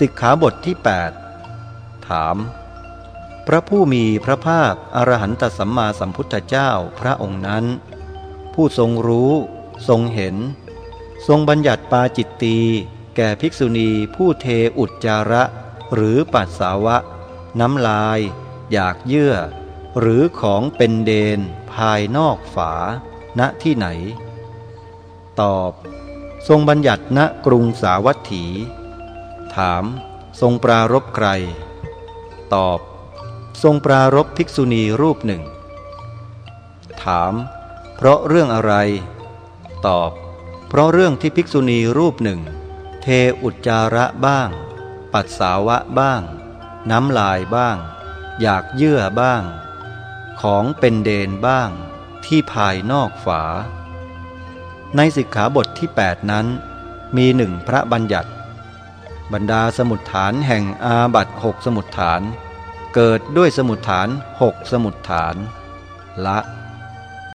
สิกขาบทที่ 8 ถาม พระผู้มีพระภาคอรหันตสัมมาสัมพุทธเจ้าพระองค์นั้น ผู้ทรงรู้ ทรงเห็น ทรงบัญญัติปาจิตตีแก่ภิกษุณีผู้เทอุจจาระ หรือปัสสาวะ น้ำลาย อยากเยื่อ หรือของเป็นเดน ภายนอกฝา ณที่ไหน ตอบ ทรงบัญญัติณกรุงสาวัตถีาม ทรงปรารบใคร ตอบ ทรงปรารบภิกษุณีรูปหนึ่ง ถาม เพราะเรื่องอะไร ตอบ เพราะเรื่องที่ภิกษุณีรูปหนึ่ง เทอุจจาระบ้าง ปัสสาวะบ้าง น้ำลายบ้าง อยากเยื่อบ้าง ของเป็นเดนบ้าง ที่ภายนอกฝา ในสิกขาบทที่ 8 นั้นมีหนึ่งพระบัญญัติ บรรดาสมุดฐานแห่งอาบัตหกสมุดฐาน เกิดด้วยสมุดฐานหกสมุดฐาน ละ